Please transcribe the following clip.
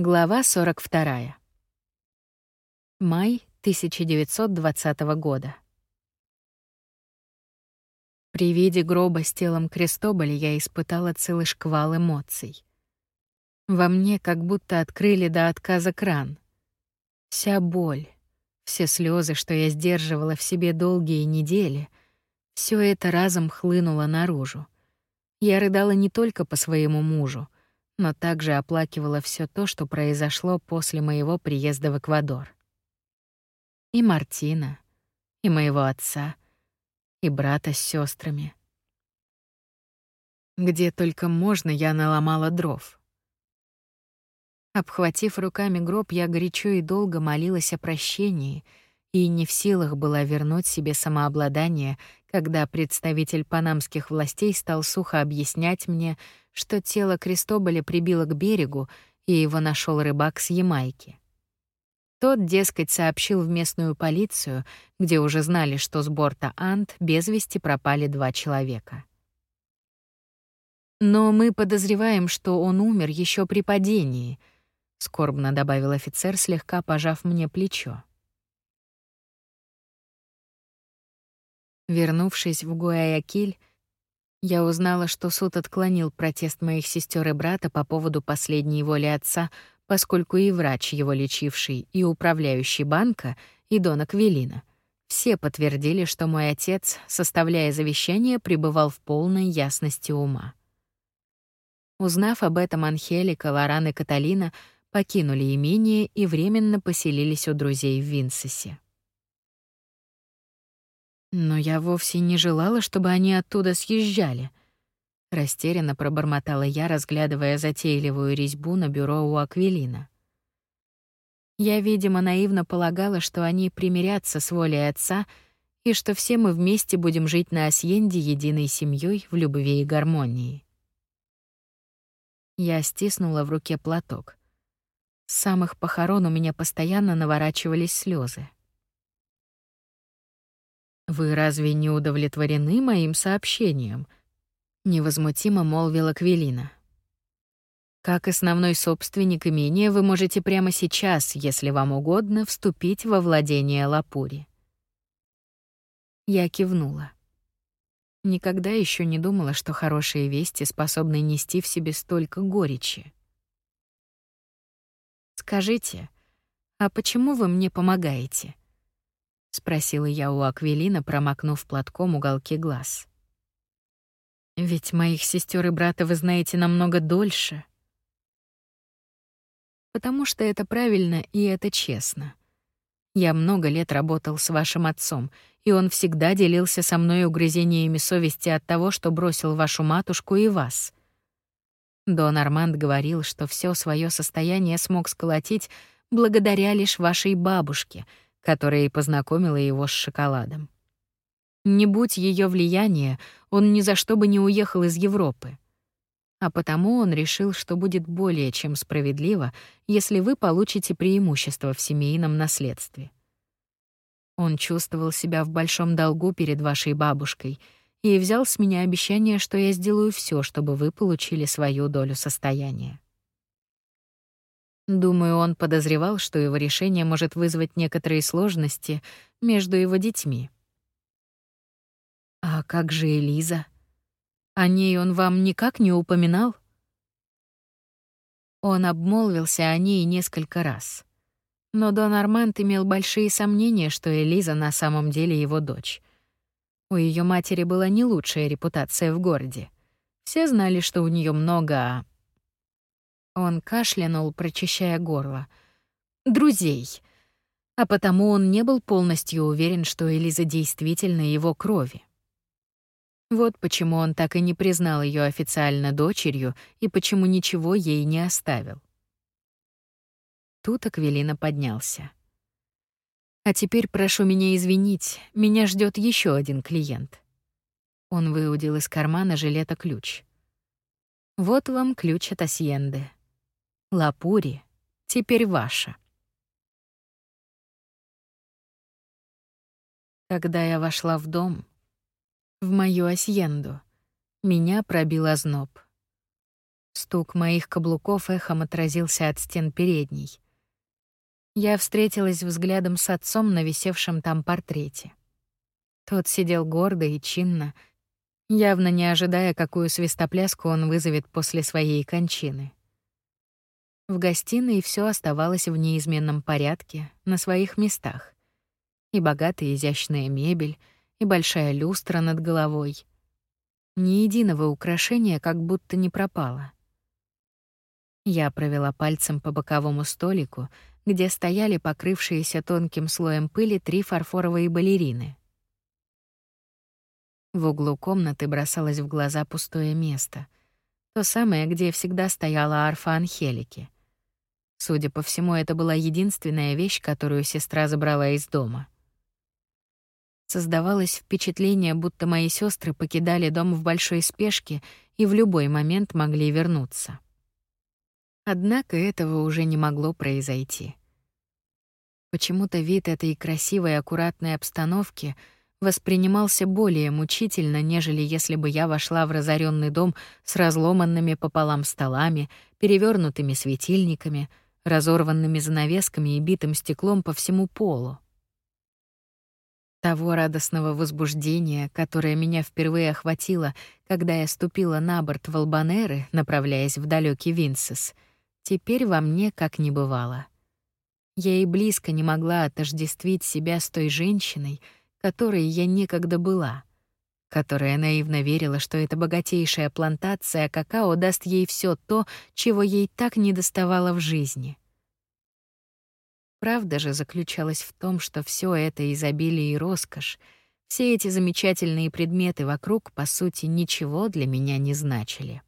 Глава 42. Май 1920 года. При виде гроба с телом Крестоболя я испытала целый шквал эмоций. Во мне как будто открыли до отказа кран. Вся боль, все слезы, что я сдерживала в себе долгие недели, все это разом хлынуло наружу. Я рыдала не только по своему мужу, но также оплакивала все то, что произошло после моего приезда в Эквадор. И Мартина, и моего отца, и брата с сестрами. Где только можно, я наломала дров. Обхватив руками гроб, я горячо и долго молилась о прощении и не в силах была вернуть себе самообладание, когда представитель панамских властей стал сухо объяснять мне, что тело Крестоболя прибило к берегу, и его нашел рыбак с Ямайки. Тот, дескать, сообщил в местную полицию, где уже знали, что с борта Ант без вести пропали два человека. Но мы подозреваем, что он умер еще при падении, скорбно добавил офицер, слегка пожав мне плечо. Вернувшись в Гуаякиль, я узнала, что суд отклонил протест моих сестер и брата по поводу последней воли отца, поскольку и врач, его лечивший, и управляющий банка, и Дона Квелина, все подтвердили, что мой отец, составляя завещание, пребывал в полной ясности ума. Узнав об этом, Анхелика, Лоран и Каталина покинули имение и временно поселились у друзей в Винсесе. Но я вовсе не желала, чтобы они оттуда съезжали. Растерянно пробормотала я, разглядывая затейливую резьбу на бюро у Аквилина. Я, видимо, наивно полагала, что они примирятся с волей отца и что все мы вместе будем жить на Асьенде единой семьей в любви и гармонии. Я стиснула в руке платок. С самых похорон у меня постоянно наворачивались слезы. Вы разве не удовлетворены моим сообщением? невозмутимо молвила Квелина. Как основной собственник имения вы можете прямо сейчас, если вам угодно, вступить во владение Лапури. Я кивнула. Никогда еще не думала, что хорошие вести способны нести в себе столько горечи. Скажите, а почему вы мне помогаете? — спросила я у Аквелина, промокнув платком уголки глаз. «Ведь моих сестер и брата вы знаете намного дольше». «Потому что это правильно и это честно. Я много лет работал с вашим отцом, и он всегда делился со мной угрызениями совести от того, что бросил вашу матушку и вас». Дон Арманд говорил, что все свое состояние смог сколотить благодаря лишь вашей бабушке — которая и познакомила его с шоколадом. Не будь ее влияния, он ни за что бы не уехал из Европы. А потому он решил, что будет более чем справедливо, если вы получите преимущество в семейном наследстве. Он чувствовал себя в большом долгу перед вашей бабушкой и взял с меня обещание, что я сделаю все, чтобы вы получили свою долю состояния. Думаю, он подозревал, что его решение может вызвать некоторые сложности между его детьми. А как же Элиза? О ней он вам никак не упоминал? Он обмолвился о ней несколько раз. Но Дон Арманд имел большие сомнения, что Элиза на самом деле его дочь. У ее матери была не лучшая репутация в городе. Все знали, что у нее много он кашлянул, прочищая горло. Друзей. А потому он не был полностью уверен, что Элиза действительно его крови. Вот почему он так и не признал ее официально дочерью и почему ничего ей не оставил. Тут Аквелина поднялся. А теперь прошу меня извинить, меня ждет еще один клиент. Он выудил из кармана жилета ключ. Вот вам ключ от Асьенды. Лапури теперь ваша. Когда я вошла в дом, в мою асьенду, меня пробил озноб. Стук моих каблуков эхом отразился от стен передней. Я встретилась взглядом с отцом на висевшем там портрете. Тот сидел гордо и чинно, явно не ожидая, какую свистопляску он вызовет после своей кончины. В гостиной все оставалось в неизменном порядке, на своих местах. И богатая изящная мебель, и большая люстра над головой. Ни единого украшения как будто не пропало. Я провела пальцем по боковому столику, где стояли покрывшиеся тонким слоем пыли три фарфоровые балерины. В углу комнаты бросалось в глаза пустое место. То самое, где всегда стояла арфа Анхелики. Судя по всему, это была единственная вещь, которую сестра забрала из дома. Создавалось впечатление, будто мои сестры покидали дом в большой спешке и в любой момент могли вернуться. Однако этого уже не могло произойти. Почему-то вид этой красивой аккуратной обстановки — воспринимался более мучительно, нежели если бы я вошла в разоренный дом с разломанными пополам столами, перевернутыми светильниками, разорванными занавесками и битым стеклом по всему полу. Того радостного возбуждения, которое меня впервые охватило, когда я ступила на борт Волбанеры, направляясь в далекий Винсес, теперь во мне как не бывало. Я и близко не могла отождествить себя с той женщиной, которой я некогда была, которая наивно верила, что эта богатейшая плантация какао даст ей все то, чего ей так недоставало в жизни. Правда же заключалась в том, что все это изобилие и роскошь, все эти замечательные предметы вокруг, по сути, ничего для меня не значили.